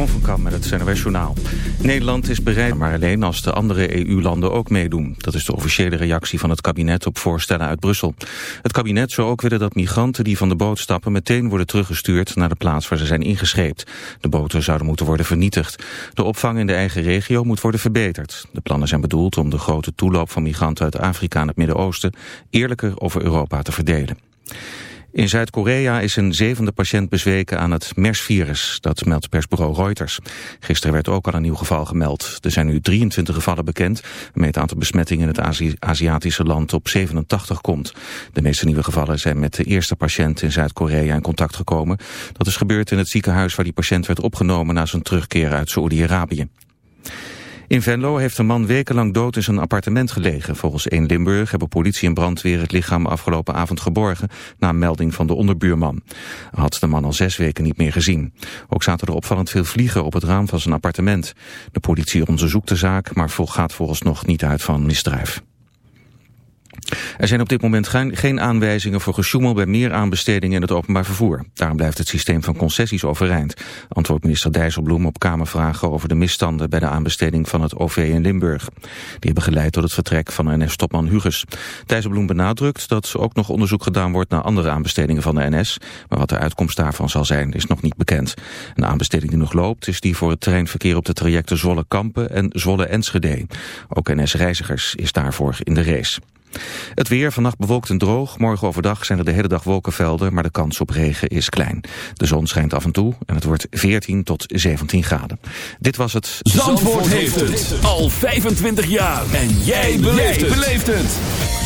Jeroen van Kam met het NOS Journaal. Nederland is bereid, maar alleen als de andere EU-landen ook meedoen. Dat is de officiële reactie van het kabinet op voorstellen uit Brussel. Het kabinet zou ook willen dat migranten die van de boot stappen... meteen worden teruggestuurd naar de plaats waar ze zijn ingescheept. De boten zouden moeten worden vernietigd. De opvang in de eigen regio moet worden verbeterd. De plannen zijn bedoeld om de grote toeloop van migranten uit Afrika en het Midden-Oosten... eerlijker over Europa te verdelen. In Zuid-Korea is een zevende patiënt bezweken aan het MERS-virus. Dat meldt persbureau Reuters. Gisteren werd ook al een nieuw geval gemeld. Er zijn nu 23 gevallen bekend, waarmee het aantal besmettingen in het Aziatische land op 87 komt. De meeste nieuwe gevallen zijn met de eerste patiënt in Zuid-Korea in contact gekomen. Dat is gebeurd in het ziekenhuis waar die patiënt werd opgenomen na zijn terugkeer uit Saoedi-Arabië. In Venlo heeft een man wekenlang dood in zijn appartement gelegen. Volgens 1 Limburg hebben politie en brandweer het lichaam afgelopen avond geborgen... na melding van de onderbuurman. Had de man al zes weken niet meer gezien. Ook zaten er opvallend veel vliegen op het raam van zijn appartement. De politie onderzoekt de zaak, maar gaat nog niet uit van misdrijf. Er zijn op dit moment geen aanwijzingen voor gesjoemel bij meer aanbestedingen in het openbaar vervoer. Daarom blijft het systeem van concessies overeind, antwoordt minister Dijsselbloem op Kamervragen over de misstanden bij de aanbesteding van het OV in Limburg. Die hebben geleid tot het vertrek van NS-topman Huges. Dijsselbloem benadrukt dat ook nog onderzoek gedaan wordt naar andere aanbestedingen van de NS, maar wat de uitkomst daarvan zal zijn is nog niet bekend. Een aanbesteding die nog loopt is die voor het treinverkeer op de trajecten Zwolle-Kampen en Zwolle-Enschede. Ook NS-reizigers is daarvoor in de race. Het weer vannacht bewolkt en droog. Morgen overdag zijn er de hele dag wolkenvelden, maar de kans op regen is klein. De zon schijnt af en toe en het wordt 14 tot 17 graden. Dit was het... Zandvoort, heeft het al 25 jaar. En jij beleeft het.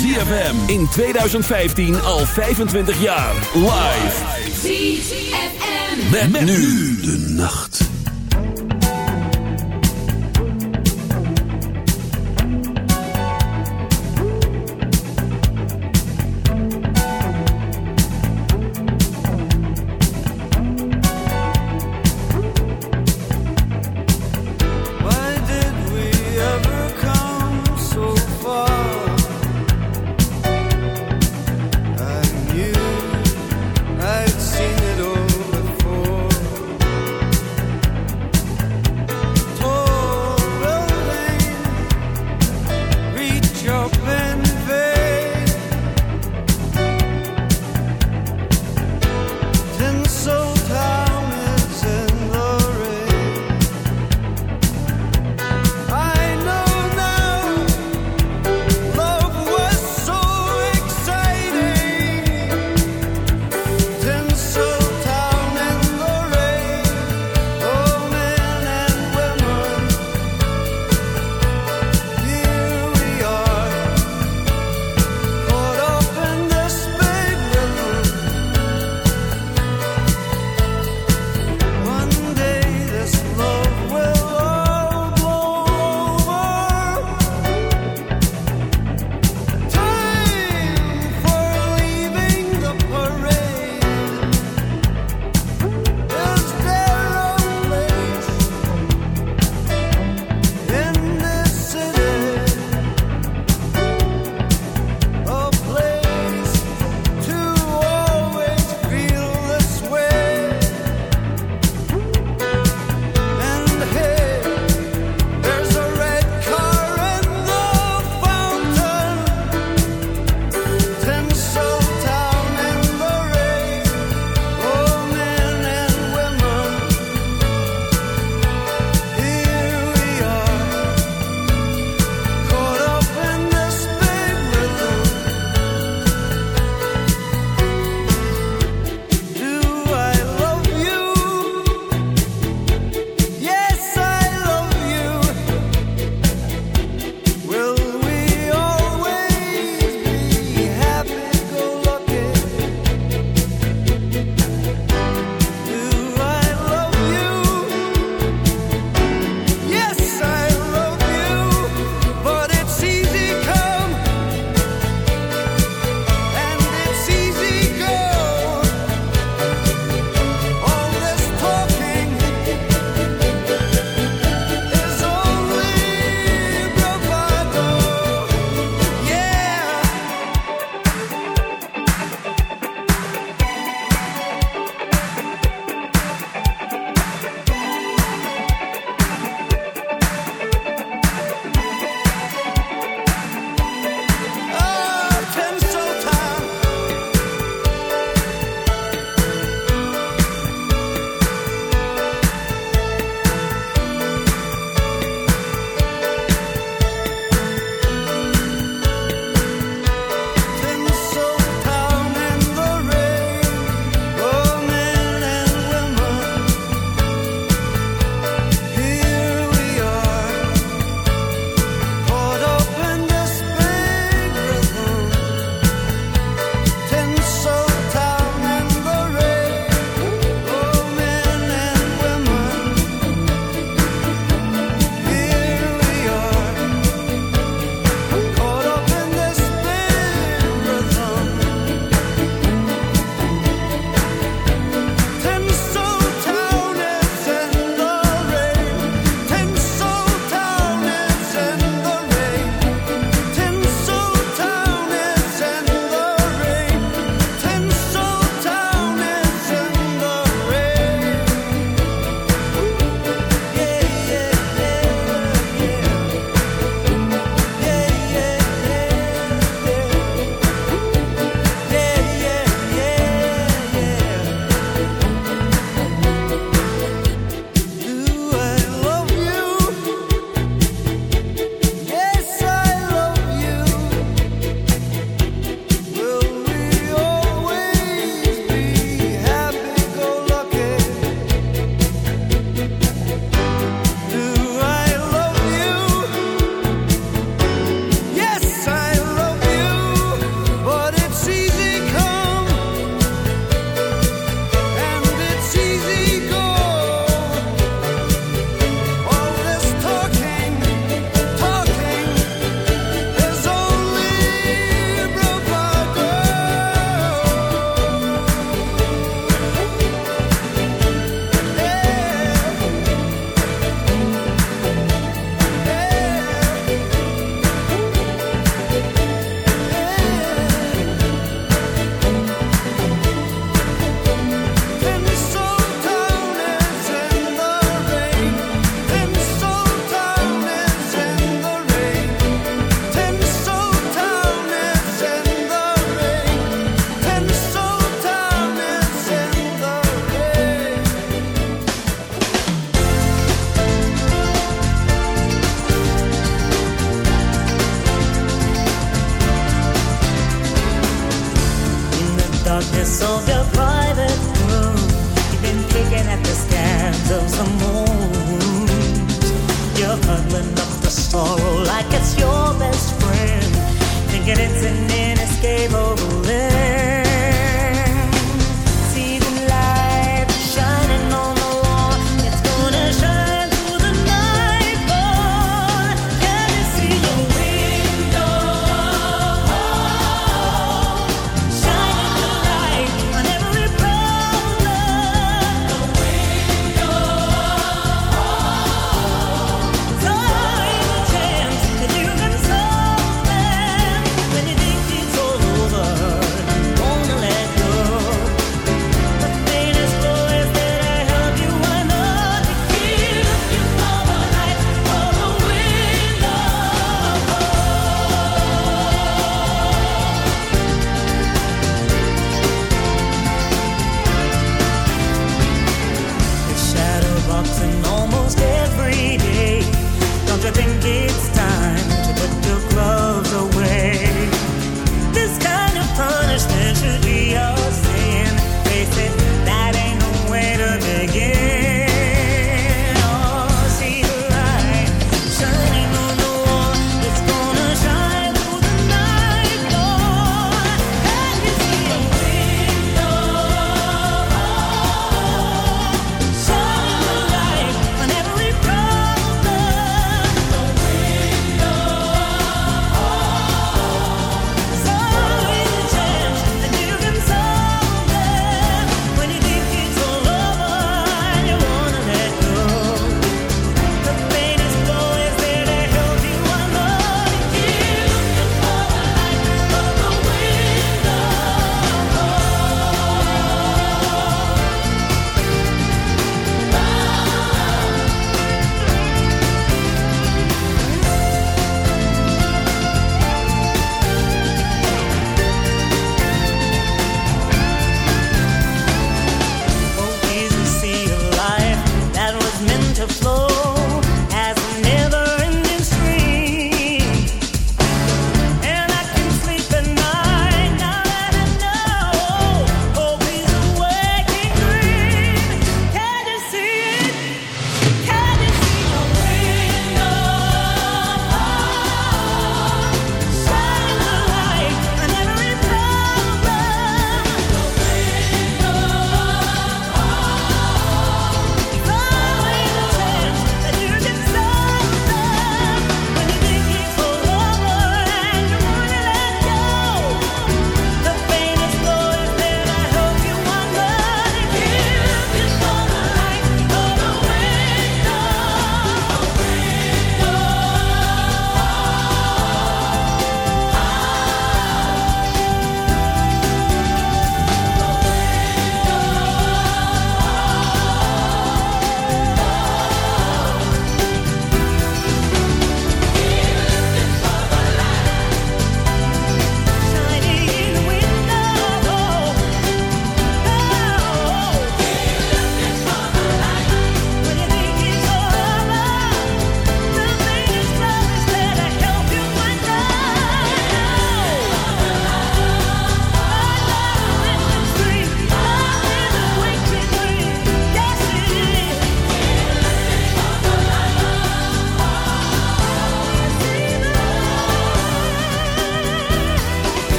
ZFM in 2015 al 25 jaar. Live. ZFM. met nu de nacht.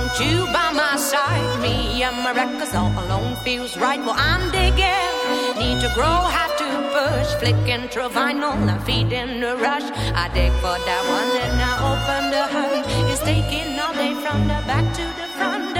want you by my side. Me and records all alone feels right. Well, I'm digging. Need to grow, have to push. Flicking through vinyl, I'm feeding the rush. I dig for that one and I open the hunt. It's taking all day from the back to the front.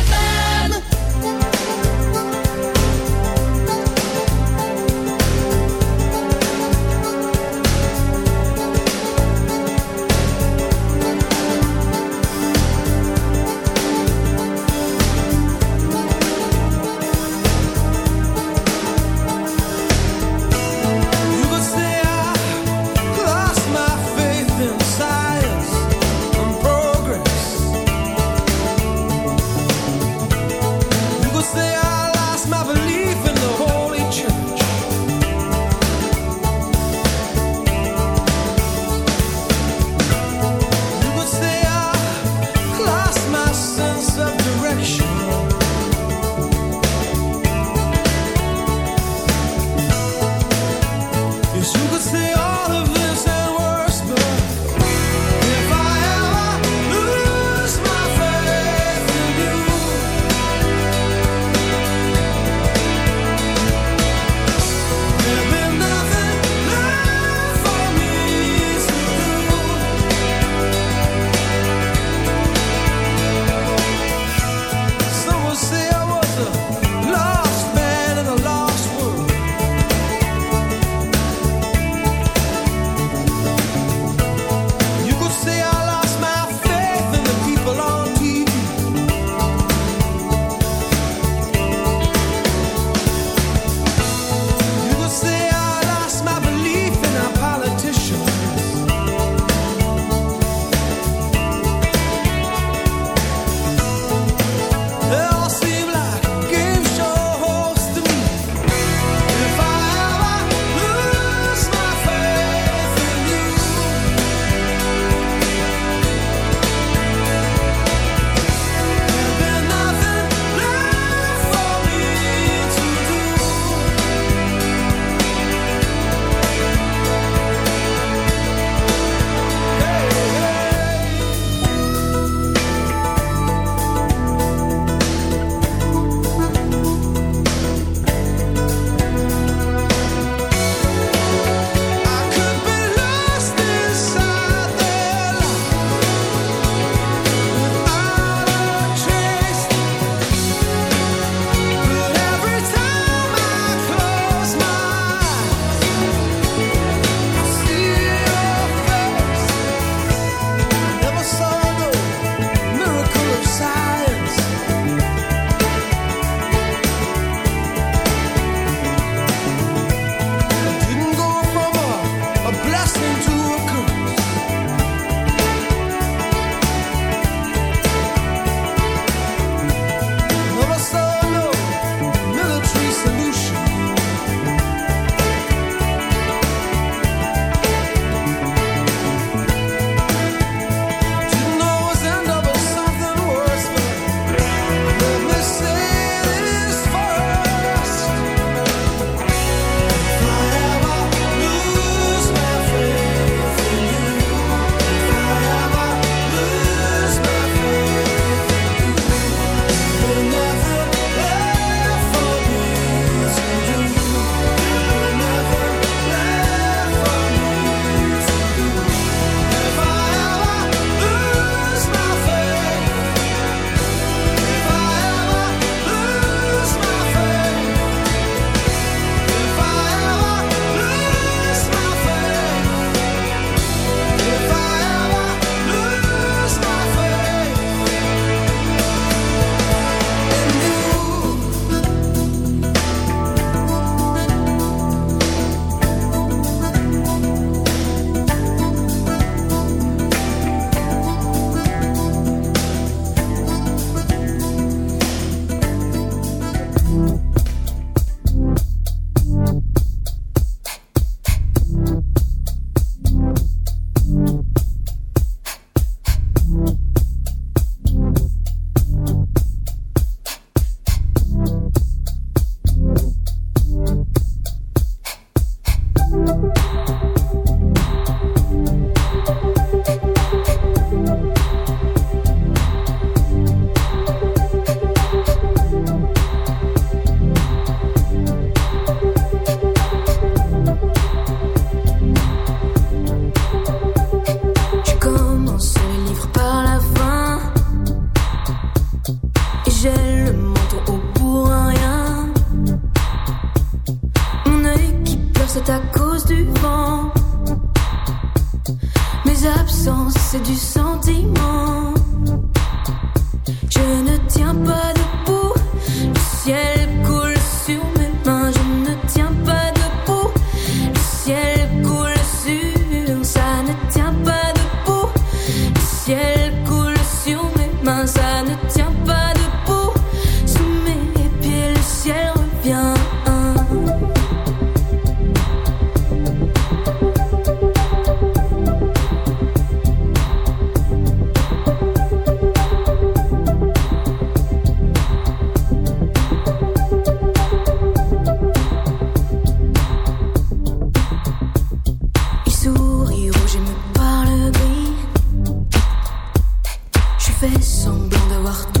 fais semblant d'avoir tout.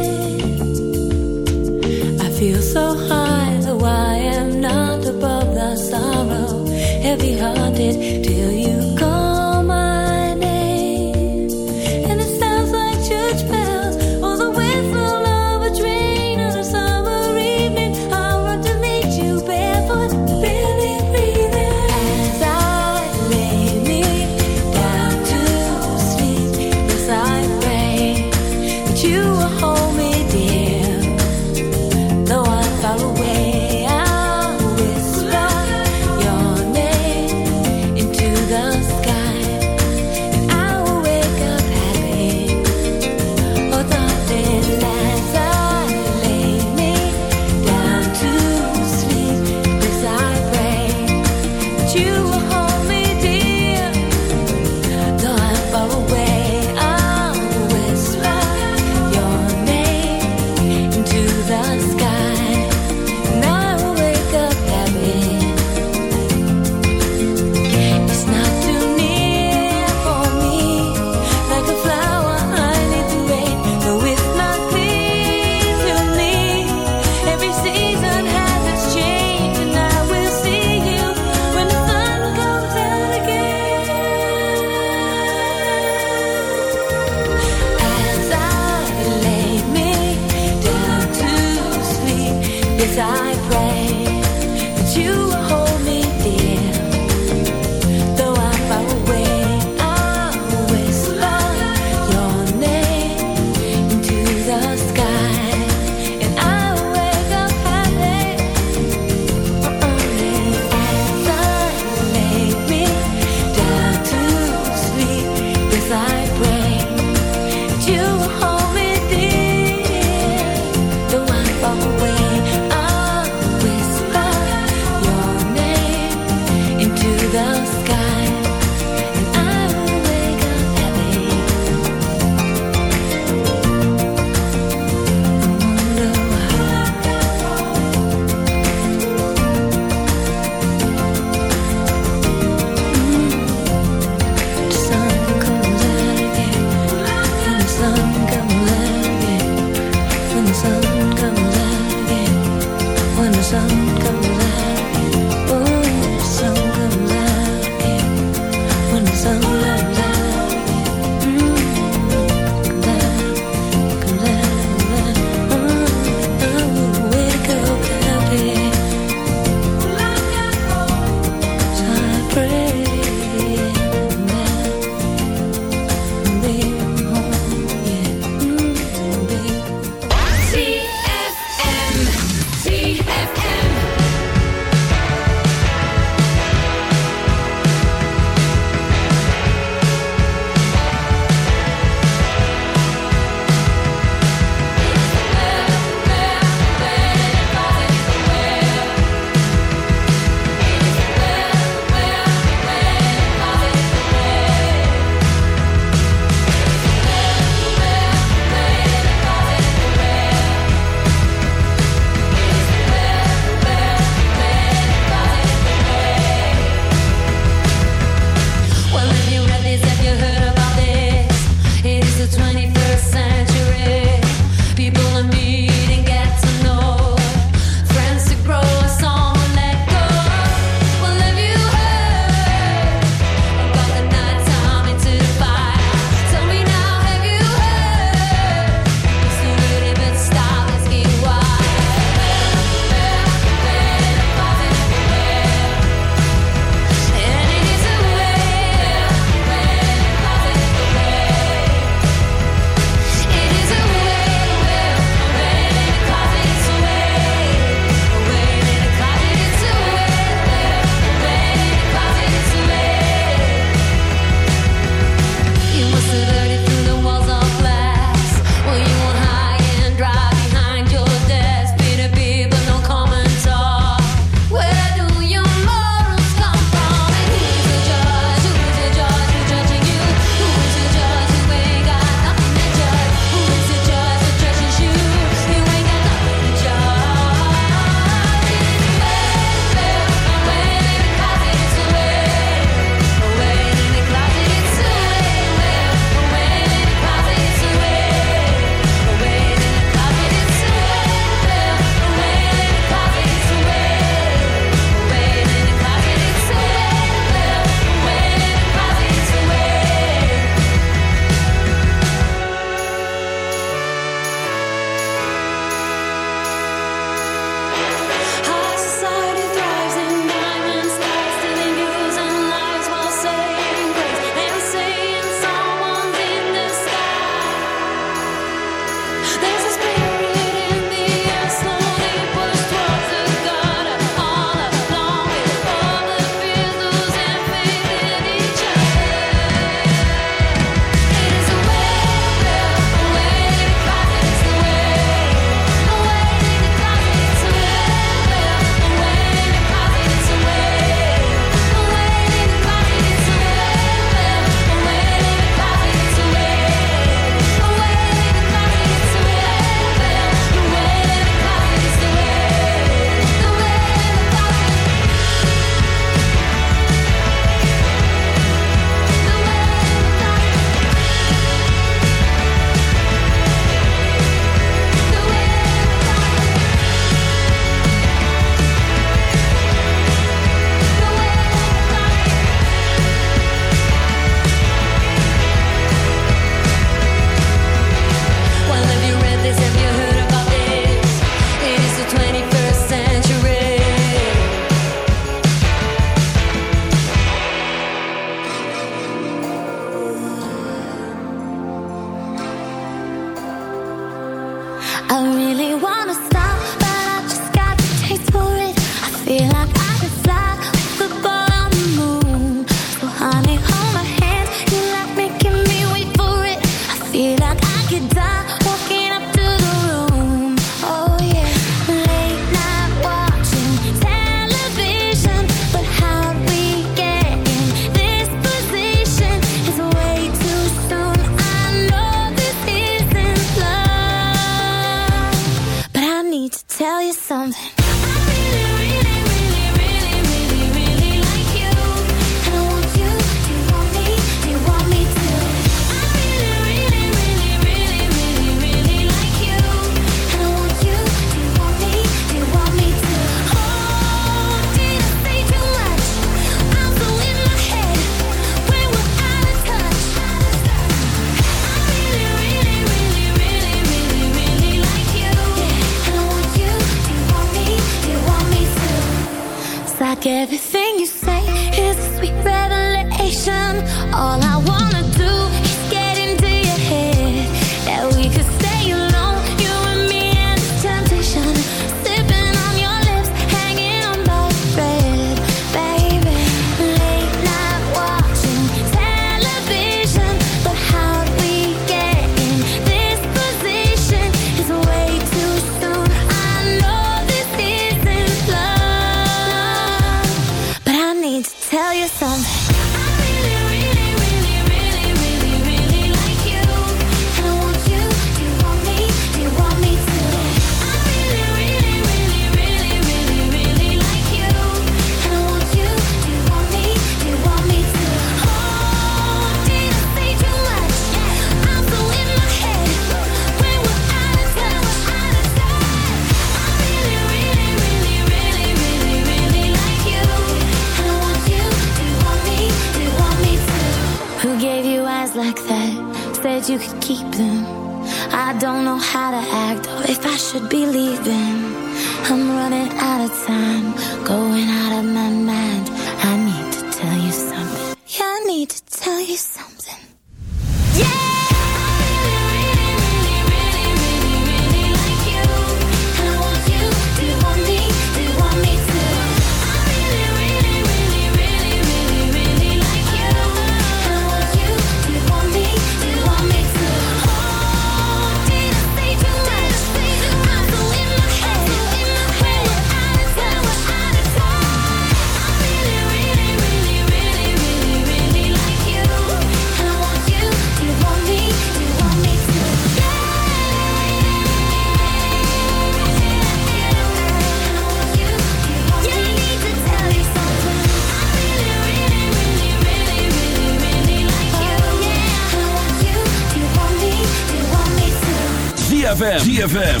ZFM. ZFM.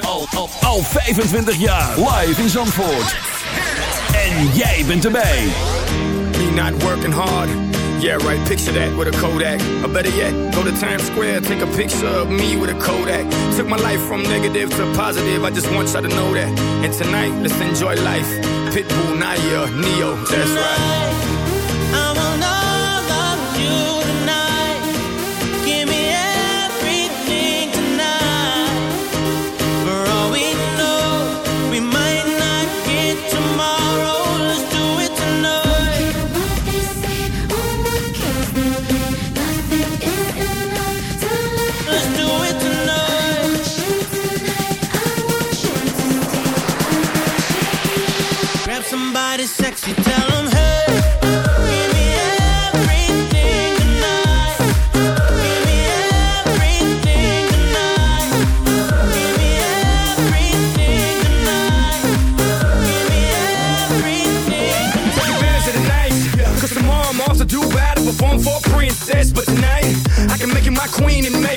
Al, al, al 25 jaar. Live in Zandvoort. En jij bent erbij. Me not working hard. Yeah, right, picture that with a Kodak. Or better yet, go to Times Square, take a picture of me with a Kodak. Took my life from negative to positive, I just want y'all to know that. And tonight, let's enjoy life. Pitbull, Naya, Neo, that's right.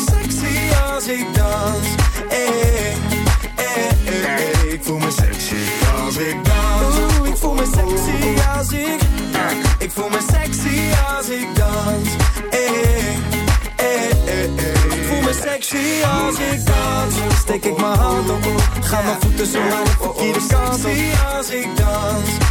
Oh, oh, oh, sexy als ik dans. Hey, hey, hey, hey. Ik voel me sexy als ik dans. Oeh, ik voel me sexy als ik... Ik voel me sexy als ik dans. Ik voel me sexy als ik dans. Steek ik mijn hand op. Ga mijn voeten zo naar de verkeerde kant op. als ik dans.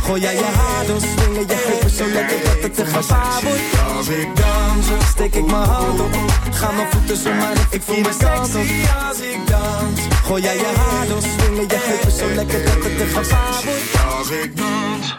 Gooi jij je haar door, swingen je heupen zo lekker dat het te gevaar wordt. Als ik dans, steek ik mijn hand op. Ga mijn voeten zo naar de verkeerde kant op. als ik dans. Gooi jij je haar door, swingen je heupen zo lekker dat het te gevaar wordt. Als ik dans.